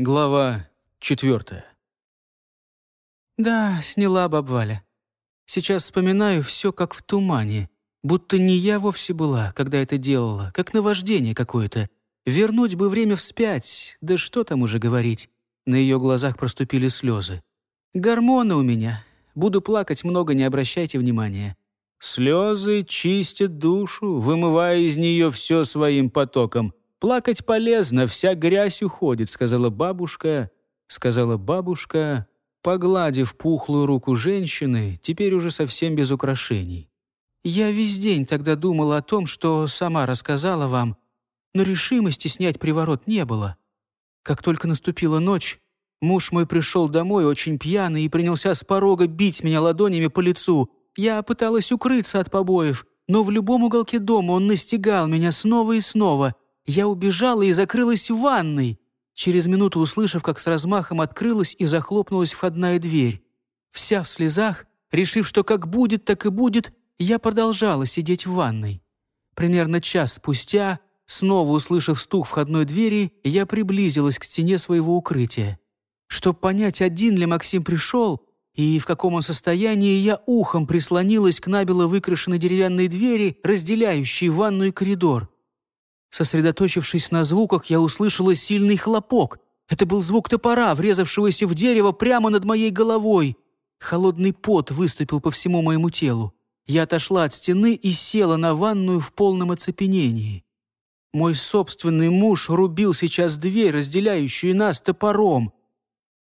Глава четвертая. Да, сняла бабваля. Сейчас вспоминаю все как в тумане. Будто не я вовсе была, когда это делала, как наваждение какое-то. Вернуть бы время вспять, да что там уже говорить. На ее глазах проступили слезы. Гормоны у меня. Буду плакать много, не обращайте внимания. Слезы чистят душу, вымывая из нее все своим потоком. «Плакать полезно, вся грязь уходит», — сказала бабушка, сказала бабушка, погладив пухлую руку женщины, теперь уже совсем без украшений. «Я весь день тогда думала о том, что сама рассказала вам, но решимости снять приворот не было. Как только наступила ночь, муж мой пришел домой очень пьяный и принялся с порога бить меня ладонями по лицу. Я пыталась укрыться от побоев, но в любом уголке дома он настигал меня снова и снова — я убежала и закрылась в ванной, через минуту услышав, как с размахом открылась и захлопнулась входная дверь. Вся в слезах, решив, что как будет, так и будет, я продолжала сидеть в ванной. Примерно час спустя, снова услышав стук входной двери, я приблизилась к стене своего укрытия. Чтобы понять, один ли Максим пришел и в каком он состоянии, я ухом прислонилась к набело выкрашенной деревянной двери, разделяющей ванную и коридор. Сосредоточившись на звуках, я услышала сильный хлопок. Это был звук топора, врезавшегося в дерево прямо над моей головой. Холодный пот выступил по всему моему телу. Я отошла от стены и села на ванную в полном оцепенении. Мой собственный муж рубил сейчас дверь, разделяющую нас топором.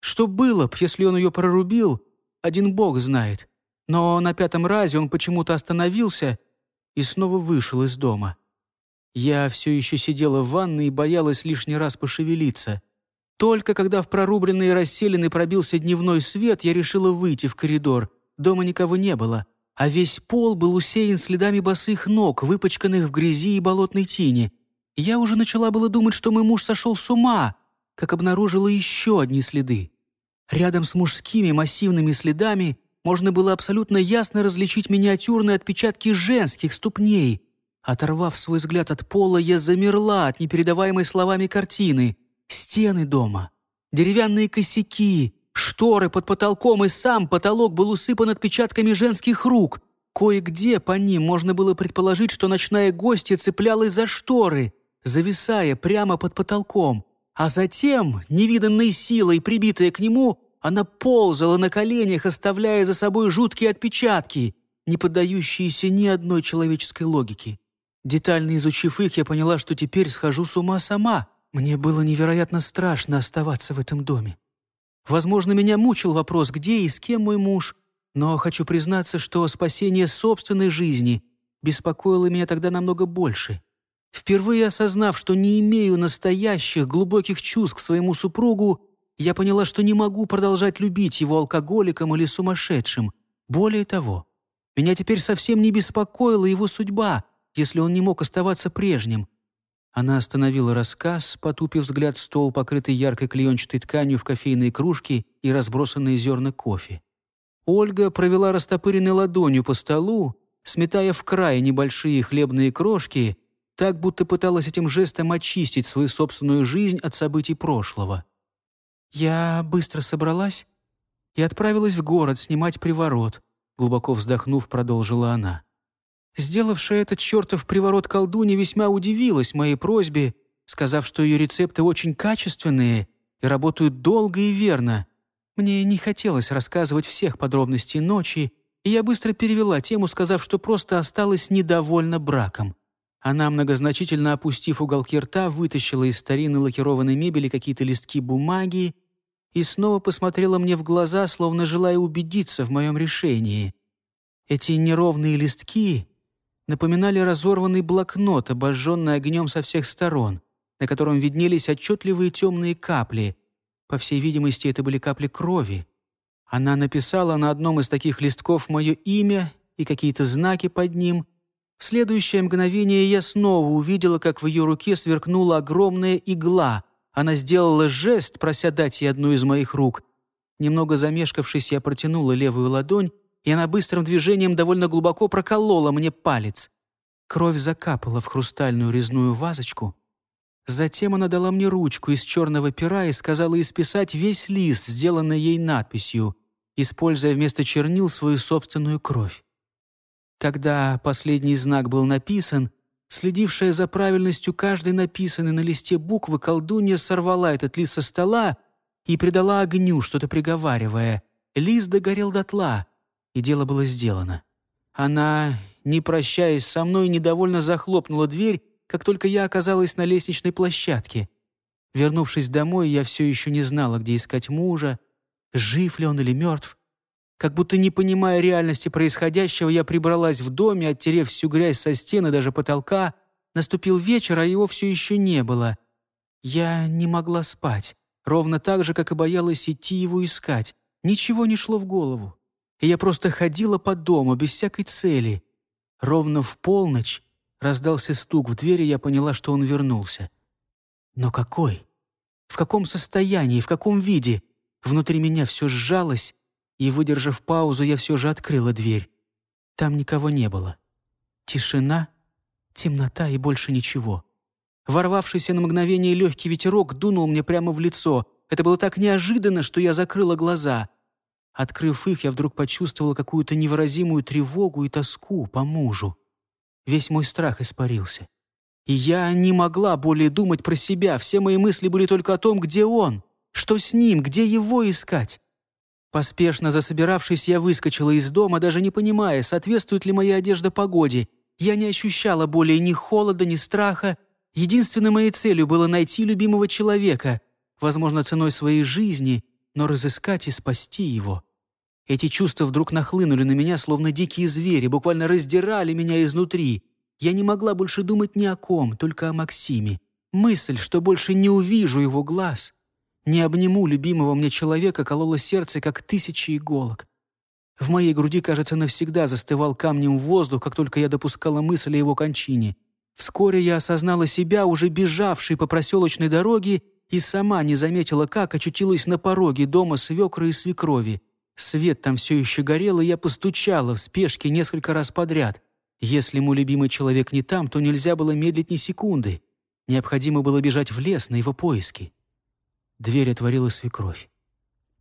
Что было б, если он ее прорубил, один бог знает. Но на пятом разе он почему-то остановился и снова вышел из дома. Я все еще сидела в ванной и боялась лишний раз пошевелиться. Только когда в прорубленные расселины пробился дневной свет, я решила выйти в коридор. Дома никого не было, а весь пол был усеян следами босых ног, выпачканных в грязи и болотной тени. Я уже начала было думать, что мой муж сошел с ума, как обнаружила еще одни следы. Рядом с мужскими массивными следами можно было абсолютно ясно различить миниатюрные отпечатки женских ступней — Оторвав свой взгляд от пола, я замерла от непередаваемой словами картины. Стены дома, деревянные косяки, шторы под потолком и сам потолок был усыпан отпечатками женских рук. Кое-где по ним можно было предположить, что ночная гостья цеплялась за шторы, зависая прямо под потолком. А затем, невиданной силой, прибитая к нему, она ползала на коленях, оставляя за собой жуткие отпечатки, не поддающиеся ни одной человеческой логике. Детально изучив их, я поняла, что теперь схожу с ума сама. Мне было невероятно страшно оставаться в этом доме. Возможно, меня мучил вопрос, где и с кем мой муж, но хочу признаться, что спасение собственной жизни беспокоило меня тогда намного больше. Впервые осознав, что не имею настоящих глубоких чувств к своему супругу, я поняла, что не могу продолжать любить его алкоголиком или сумасшедшим. Более того, меня теперь совсем не беспокоила его судьба — если он не мог оставаться прежним. Она остановила рассказ, потупив взгляд в стол, покрытый яркой клеенчатой тканью в кофейные кружки и разбросанные зерна кофе. Ольга провела растопыренной ладонью по столу, сметая в край небольшие хлебные крошки, так будто пыталась этим жестом очистить свою собственную жизнь от событий прошлого. «Я быстро собралась и отправилась в город снимать приворот», глубоко вздохнув, продолжила она. Сделавшая этот чертов приворот колдунья весьма удивилась моей просьбе, сказав, что ее рецепты очень качественные и работают долго и верно. Мне не хотелось рассказывать всех подробностей ночи, и я быстро перевела тему, сказав, что просто осталась недовольна браком. Она, многозначительно опустив уголки рта, вытащила из старинной лакированной мебели какие-то листки бумаги и снова посмотрела мне в глаза, словно желая убедиться в моем решении. Эти неровные листки напоминали разорванный блокнот, обожженный огнем со всех сторон, на котором виднелись отчетливые темные капли. По всей видимости, это были капли крови. Она написала на одном из таких листков мое имя и какие-то знаки под ним. В следующее мгновение я снова увидела, как в ее руке сверкнула огромная игла. Она сделала жест, прося дать ей одну из моих рук. Немного замешкавшись, я протянула левую ладонь, и она быстрым движением довольно глубоко проколола мне палец. Кровь закапала в хрустальную резную вазочку, Затем она дала мне ручку из черного пера и сказала исписать весь лист, сделанный ей надписью, используя вместо чернил свою собственную кровь. Когда последний знак был написан, следившая за правильностью каждой написанной на листе буквы, колдунья сорвала этот лист со стола и придала огню, что-то приговаривая. Лист догорел дотла, и дело было сделано. Она, не прощаясь со мной, недовольно захлопнула дверь, как только я оказалась на лестничной площадке. Вернувшись домой, я все еще не знала, где искать мужа, жив ли он или мертв. Как будто не понимая реальности происходящего, я прибралась в доме, оттерев всю грязь со стены, даже потолка. Наступил вечер, а его все еще не было. Я не могла спать, ровно так же, как и боялась идти его искать. Ничего не шло в голову. И я просто ходила по дому, без всякой цели. Ровно в полночь раздался стук в двери, я поняла, что он вернулся. Но какой? В каком состоянии, в каком виде? Внутри меня все сжалось, и, выдержав паузу, я все же открыла дверь. Там никого не было. Тишина, темнота и больше ничего. Ворвавшийся на мгновение легкий ветерок дунул мне прямо в лицо. Это было так неожиданно, что я закрыла глаза. Открыв их, я вдруг почувствовала какую-то невыразимую тревогу и тоску по мужу. Весь мой страх испарился. И я не могла более думать про себя. Все мои мысли были только о том, где он, что с ним, где его искать. Поспешно засобиравшись, я выскочила из дома, даже не понимая, соответствует ли моя одежда погоде. Я не ощущала более ни холода, ни страха. Единственной моей целью было найти любимого человека, возможно, ценой своей жизни, но разыскать и спасти его. Эти чувства вдруг нахлынули на меня, словно дикие звери, буквально раздирали меня изнутри. Я не могла больше думать ни о ком, только о Максиме. Мысль, что больше не увижу его глаз — не обниму любимого мне человека, кололо сердце, как тысячи иголок. В моей груди, кажется, навсегда застывал камнем воздух, как только я допускала мысль о его кончине. Вскоре я осознала себя, уже бежавшей по проселочной дороге, и сама не заметила, как очутилась на пороге дома свекры и свекрови. Свет там все еще горел, и я постучала в спешке несколько раз подряд. Если мой любимый человек не там, то нельзя было медлить ни секунды. Необходимо было бежать в лес на его поиски. Дверь отворила свекровь.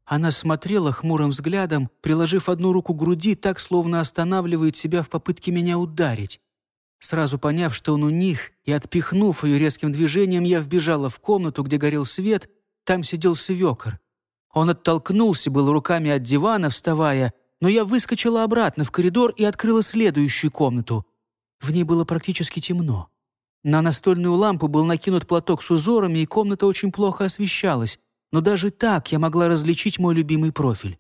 Она смотрела хмурым взглядом, приложив одну руку к груди, так, словно останавливает себя в попытке меня ударить. Сразу поняв, что он у них, и отпихнув ее резким движением, я вбежала в комнату, где горел свет, там сидел свекор. Он оттолкнулся был руками от дивана, вставая, но я выскочила обратно в коридор и открыла следующую комнату. В ней было практически темно. На настольную лампу был накинут платок с узорами, и комната очень плохо освещалась, но даже так я могла различить мой любимый профиль.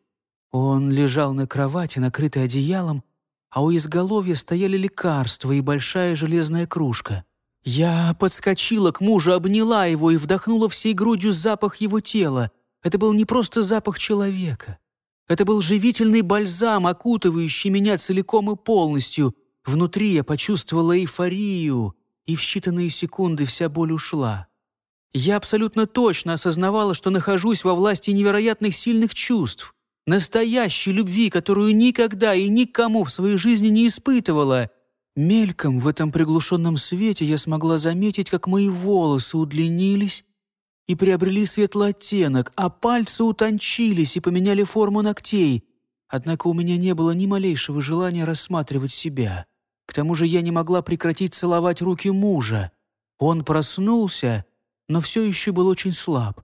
Он лежал на кровати, накрытый одеялом, а у изголовья стояли лекарства и большая железная кружка. Я подскочила к мужу, обняла его и вдохнула всей грудью запах его тела. Это был не просто запах человека. Это был живительный бальзам, окутывающий меня целиком и полностью. Внутри я почувствовала эйфорию, и в считанные секунды вся боль ушла. Я абсолютно точно осознавала, что нахожусь во власти невероятных сильных чувств, настоящей любви, которую никогда и никому в своей жизни не испытывала. Мельком в этом приглушенном свете я смогла заметить, как мои волосы удлинились и приобрели светлый оттенок, а пальцы утончились и поменяли форму ногтей. Однако у меня не было ни малейшего желания рассматривать себя. К тому же я не могла прекратить целовать руки мужа. Он проснулся, но все еще был очень слаб.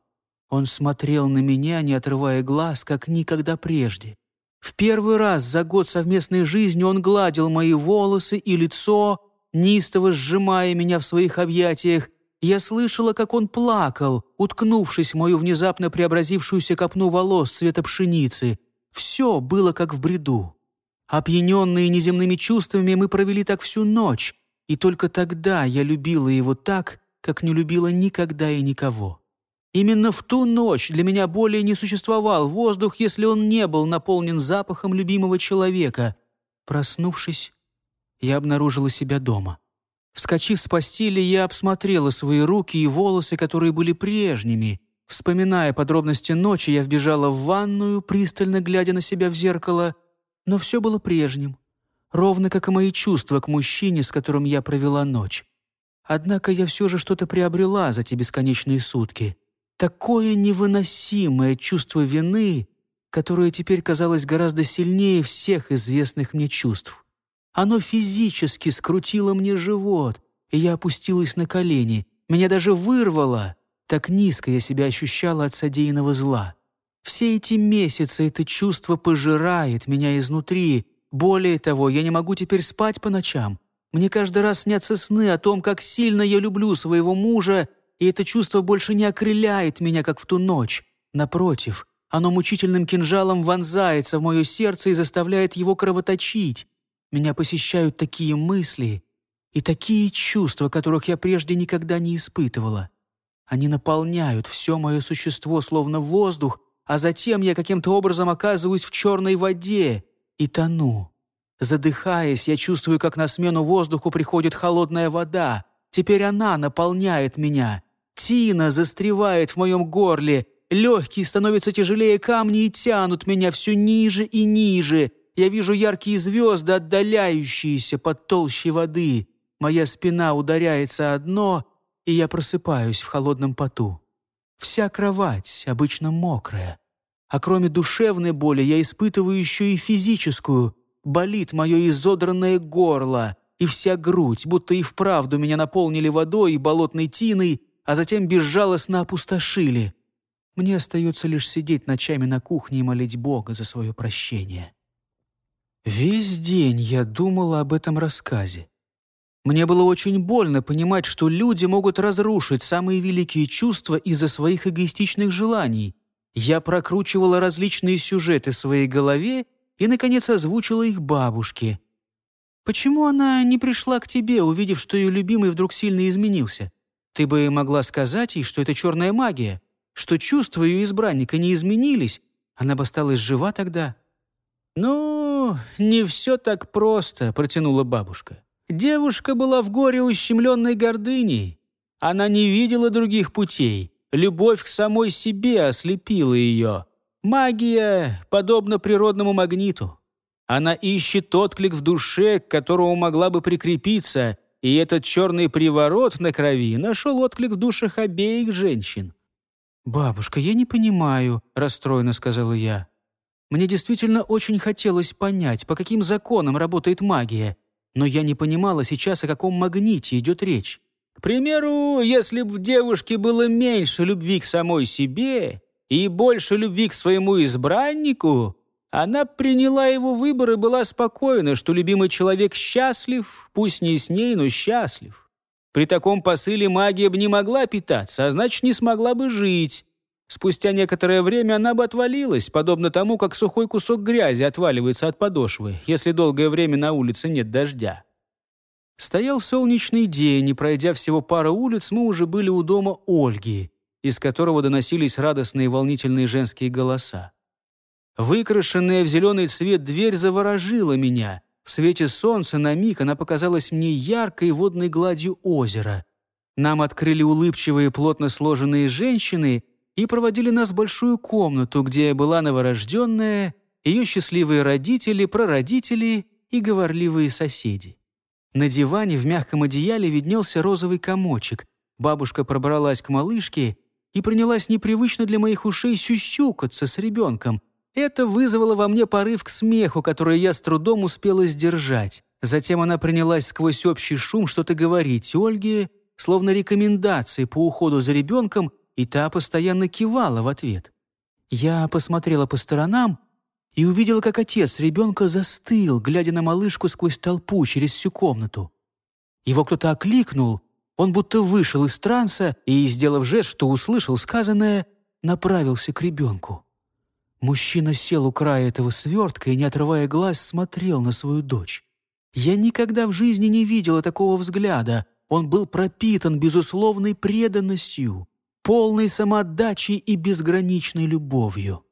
Он смотрел на меня, не отрывая глаз, как никогда прежде. В первый раз за год совместной жизни он гладил мои волосы и лицо, неистово сжимая меня в своих объятиях. Я слышала, как он плакал, уткнувшись в мою внезапно преобразившуюся копну волос цвета пшеницы. Все было как в бреду. Опьяненные неземными чувствами, мы провели так всю ночь, и только тогда я любила его так, как не любила никогда и никого. Именно в ту ночь для меня более не существовал воздух, если он не был наполнен запахом любимого человека. Проснувшись, я обнаружила себя дома. Вскочив с постели, я обсмотрела свои руки и волосы, которые были прежними. Вспоминая подробности ночи, я вбежала в ванную, пристально глядя на себя в зеркало — но все было прежним, ровно как и мои чувства к мужчине, с которым я провела ночь. Однако я все же что-то приобрела за те бесконечные сутки. Такое невыносимое чувство вины, которое теперь казалось гораздо сильнее всех известных мне чувств. Оно физически скрутило мне живот, и я опустилась на колени. Меня даже вырвало. Так низко я себя ощущала от содеянного зла. Все эти месяцы это чувство пожирает меня изнутри. Более того, я не могу теперь спать по ночам. Мне каждый раз снятся сны о том, как сильно я люблю своего мужа, и это чувство больше не окрыляет меня, как в ту ночь. Напротив, оно мучительным кинжалом вонзается в мое сердце и заставляет его кровоточить. Меня посещают такие мысли и такие чувства, которых я прежде никогда не испытывала. Они наполняют все мое существо, словно воздух, а затем я каким-то образом оказываюсь в черной воде и тону. Задыхаясь, я чувствую, как на смену воздуху приходит холодная вода. Теперь она наполняет меня. Тина застревает в моем горле. Легкие становятся тяжелее камни и тянут меня все ниже и ниже. Я вижу яркие звезды, отдаляющиеся под толщей воды. Моя спина ударяется о дно, и я просыпаюсь в холодном поту. Вся кровать обычно мокрая. А кроме душевной боли я испытываю еще и физическую – болит мое изодранное горло, и вся грудь, будто и вправду меня наполнили водой и болотной тиной, а затем безжалостно опустошили. Мне остается лишь сидеть ночами на кухне и молить Бога за свое прощение. Весь день я думала об этом рассказе. Мне было очень больно понимать, что люди могут разрушить самые великие чувства из-за своих эгоистичных желаний. Я прокручивала различные сюжеты в своей голове и, наконец, озвучила их бабушке. «Почему она не пришла к тебе, увидев, что ее любимый вдруг сильно изменился? Ты бы могла сказать ей, что это черная магия, что чувства ее избранника не изменились, она бы осталась жива тогда». «Ну, не все так просто», — протянула бабушка. «Девушка была в горе ущемленной гордыней. Она не видела других путей. Любовь к самой себе ослепила ее. Магия подобна природному магниту. Она ищет отклик в душе, к которому могла бы прикрепиться, и этот черный приворот на крови нашел отклик в душах обеих женщин. «Бабушка, я не понимаю», — расстроенно сказала я. «Мне действительно очень хотелось понять, по каким законам работает магия, но я не понимала сейчас, о каком магните идет речь. К примеру, если бы в девушке было меньше любви к самой себе, и больше любви к своему избраннику, она приняла его выбор и была спокойна, что любимый человек счастлив, пусть не с ней, но счастлив. При таком посыле магия бы не могла питаться, а значит, не смогла бы жить. Спустя некоторое время она бы отвалилась, подобно тому, как сухой кусок грязи отваливается от подошвы, если долгое время на улице нет дождя. Стоял солнечный день, и, пройдя всего пару улиц, мы уже были у дома Ольги из которого доносились радостные волнительные женские голоса. Выкрашенная в зеленый цвет дверь заворожила меня. В свете солнца на миг она показалась мне яркой водной гладью озера. Нам открыли улыбчивые, плотно сложенные женщины и проводили нас в большую комнату, где была новорожденная, ее счастливые родители, прародители и говорливые соседи. На диване в мягком одеяле виднелся розовый комочек. Бабушка пробралась к малышке и принялась непривычно для моих ушей сюсюкаться с ребенком. Это вызвало во мне порыв к смеху, который я с трудом успела сдержать. Затем она принялась сквозь общий шум что-то говорить Ольге, словно рекомендации по уходу за ребенком, и та постоянно кивала в ответ. Я посмотрела по сторонам и увидела, как отец ребенка застыл, глядя на малышку сквозь толпу через всю комнату. Его кто-то окликнул, он будто вышел из транса и, сделав жест, что услышал сказанное, направился к ребенку. Мужчина сел у края этого свертка и, не отрывая глаз, смотрел на свою дочь. Я никогда в жизни не видела такого взгляда. Он был пропитан безусловной преданностью, полной самоотдачей и безграничной любовью.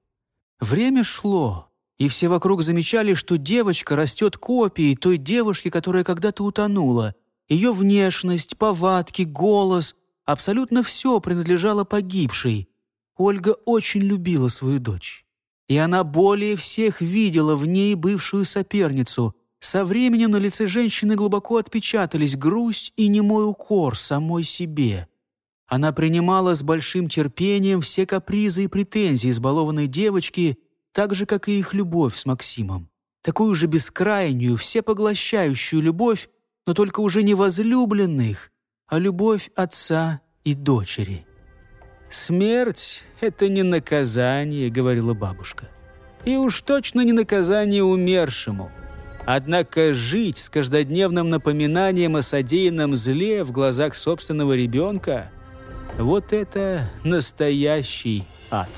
Время шло, и все вокруг замечали, что девочка растет копией той девушки, которая когда-то утонула — ее внешность, повадки, голос — абсолютно все принадлежало погибшей. Ольга очень любила свою дочь. И она более всех видела в ней бывшую соперницу. Со временем на лице женщины глубоко отпечатались грусть и немой укор самой себе. Она принимала с большим терпением все капризы и претензии избалованной девочки, так же, как и их любовь с Максимом. Такую же бескрайнюю, всепоглощающую любовь, но только уже не возлюбленных, а любовь отца и дочери. «Смерть — это не наказание», — говорила бабушка. «И уж точно не наказание умершему». Однако жить с каждодневным напоминанием о содеянном зле в глазах собственного ребенка – вот это настоящий ад.